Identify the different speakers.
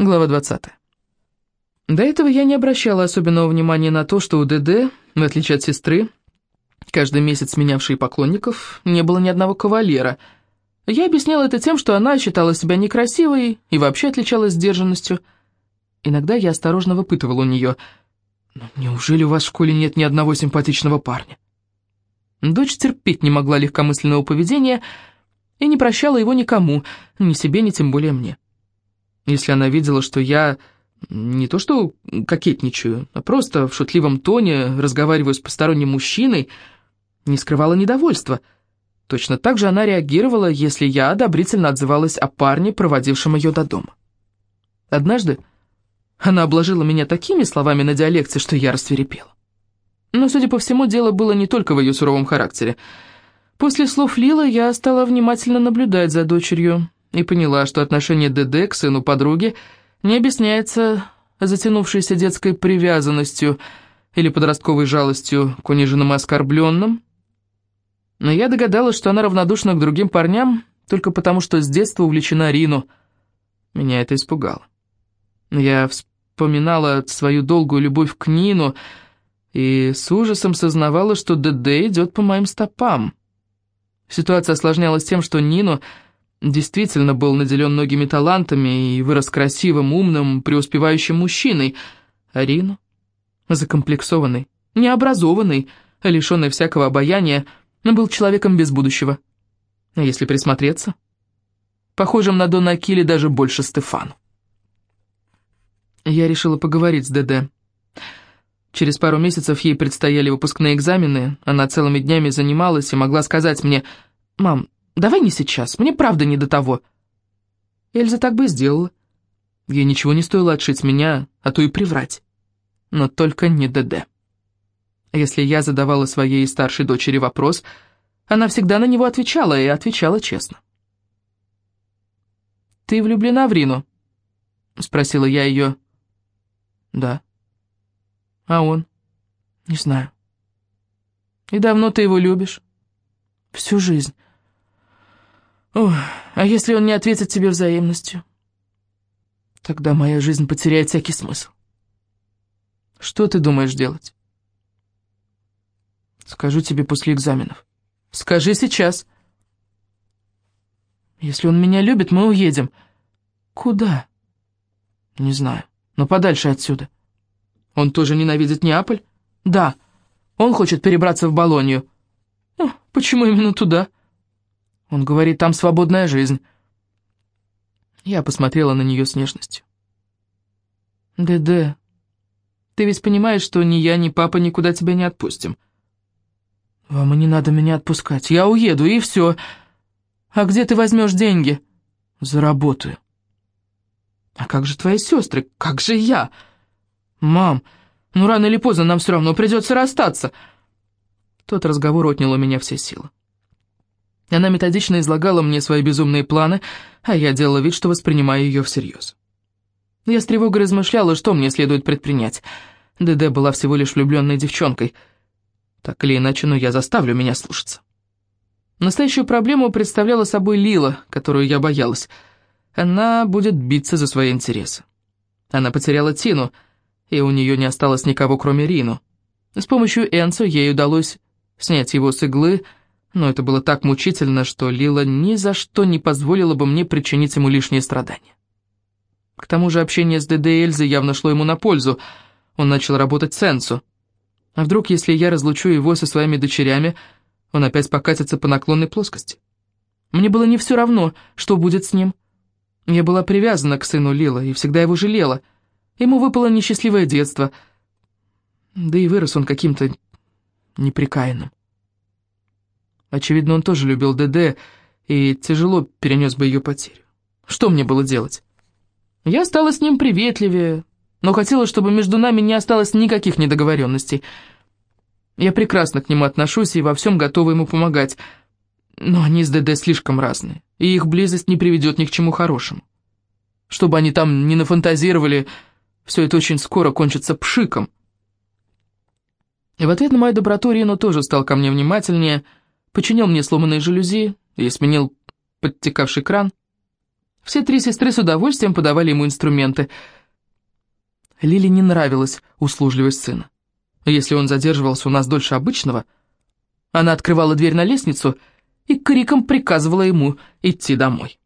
Speaker 1: Глава 20. До этого я не обращала особенного внимания на то, что у ДД, в отличие от сестры, каждый месяц менявшей поклонников, не было ни одного кавалера. Я объясняла это тем, что она считала себя некрасивой и вообще отличалась сдержанностью. Иногда я осторожно выпытывала у нее, «Ну, «Неужели у вас в школе нет ни одного симпатичного парня?» Дочь терпеть не могла легкомысленного поведения и не прощала его никому, ни себе, ни тем более мне. Если она видела, что я не то что кокетничаю, а просто в шутливом тоне разговариваю с посторонним мужчиной, не скрывала недовольства. Точно так же она реагировала, если я одобрительно отзывалась о парне, проводившем ее до дома. Однажды она обложила меня такими словами на диалекте, что я рассверепела. Но, судя по всему, дело было не только в ее суровом характере. После слов Лила я стала внимательно наблюдать за дочерью, и поняла, что отношение ДД к сыну подруги не объясняется затянувшейся детской привязанностью или подростковой жалостью к униженным и оскорбленным. Но я догадалась, что она равнодушна к другим парням только потому, что с детства увлечена Рину. Меня это испугало. Я вспоминала свою долгую любовь к Нину и с ужасом сознавала, что ДД идет по моим стопам. Ситуация осложнялась тем, что Нину действительно был наделен многими талантами и вырос красивым, умным, преуспевающим мужчиной. Арину, закомплексованный, необразованный, лишенный всякого обаяния, был человеком без будущего. А если присмотреться? Похожим на Дона Акили даже больше Стефану. Я решила поговорить с ДД. Через пару месяцев ей предстояли выпускные экзамены, она целыми днями занималась и могла сказать мне, «Мам, Давай не сейчас, мне правда не до того». Эльза так бы и сделала. Ей ничего не стоило отшить меня, а то и приврать. Но только не ДД. Если я задавала своей старшей дочери вопрос, она всегда на него отвечала, и отвечала честно. «Ты влюблена в Рину?» — спросила я ее. «Да». «А он?» «Не знаю». «И давно ты его любишь?» «Всю жизнь». Ох, а если он не ответит тебе взаимностью? Тогда моя жизнь потеряет всякий смысл. Что ты думаешь делать? Скажу тебе после экзаменов. Скажи сейчас. Если он меня любит, мы уедем. Куда? Не знаю, но подальше отсюда. Он тоже ненавидит Неаполь? Да. Он хочет перебраться в Болонью. Почему именно туда? — он говорит, там свободная жизнь. Я посмотрела на нее с нежностью. «ДД, ты ведь понимаешь, что ни я, ни папа никуда тебя не отпустим?» «Вам и не надо меня отпускать. Я уеду, и все. А где ты возьмешь деньги?» «Заработаю». «А как же твои сестры? Как же я?» «Мам, ну рано или поздно нам все равно придется расстаться». Тот разговор отнял у меня все силы. Она методично излагала мне свои безумные планы, а я делала вид, что воспринимаю ее всерьез. Я с тревогой размышляла, что мне следует предпринять. ДД была всего лишь влюбленной девчонкой. Так или иначе, но я заставлю меня слушаться. Настоящую проблему представляла собой Лила, которую я боялась. Она будет биться за свои интересы. Она потеряла Тину, и у нее не осталось никого, кроме Рину. С помощью Энцо ей удалось снять его с иглы, но это было так мучительно, что Лила ни за что не позволила бы мне причинить ему лишние страдания. К тому же общение с ДД Эльзой явно шло ему на пользу. Он начал работать с Энсу. А вдруг, если я разлучу его со своими дочерями, он опять покатится по наклонной плоскости? Мне было не все равно, что будет с ним. Я была привязана к сыну Лила и всегда его жалела. Ему выпало несчастливое детство. Да и вырос он каким-то неприкаянным. Очевидно, он тоже любил ДД и тяжело перенес бы ее потерю. Что мне было делать? Я стала с ним приветливее, но хотела, чтобы между нами не осталось никаких недоговоренностей. Я прекрасно к нему отношусь и во всем готова ему помогать, но они с ДД слишком разные, и их близость не приведет ни к чему хорошему. Чтобы они там не нафантазировали, все это очень скоро кончится пшиком. И в ответ на мою доброту Рино тоже стал ко мне внимательнее — починил мне сломанные жалюзи и сменил подтекавший кран. Все три сестры с удовольствием подавали ему инструменты. Лиле не нравилась услужливость сына. Если он задерживался у нас дольше обычного, она открывала дверь на лестницу и криком приказывала ему идти домой.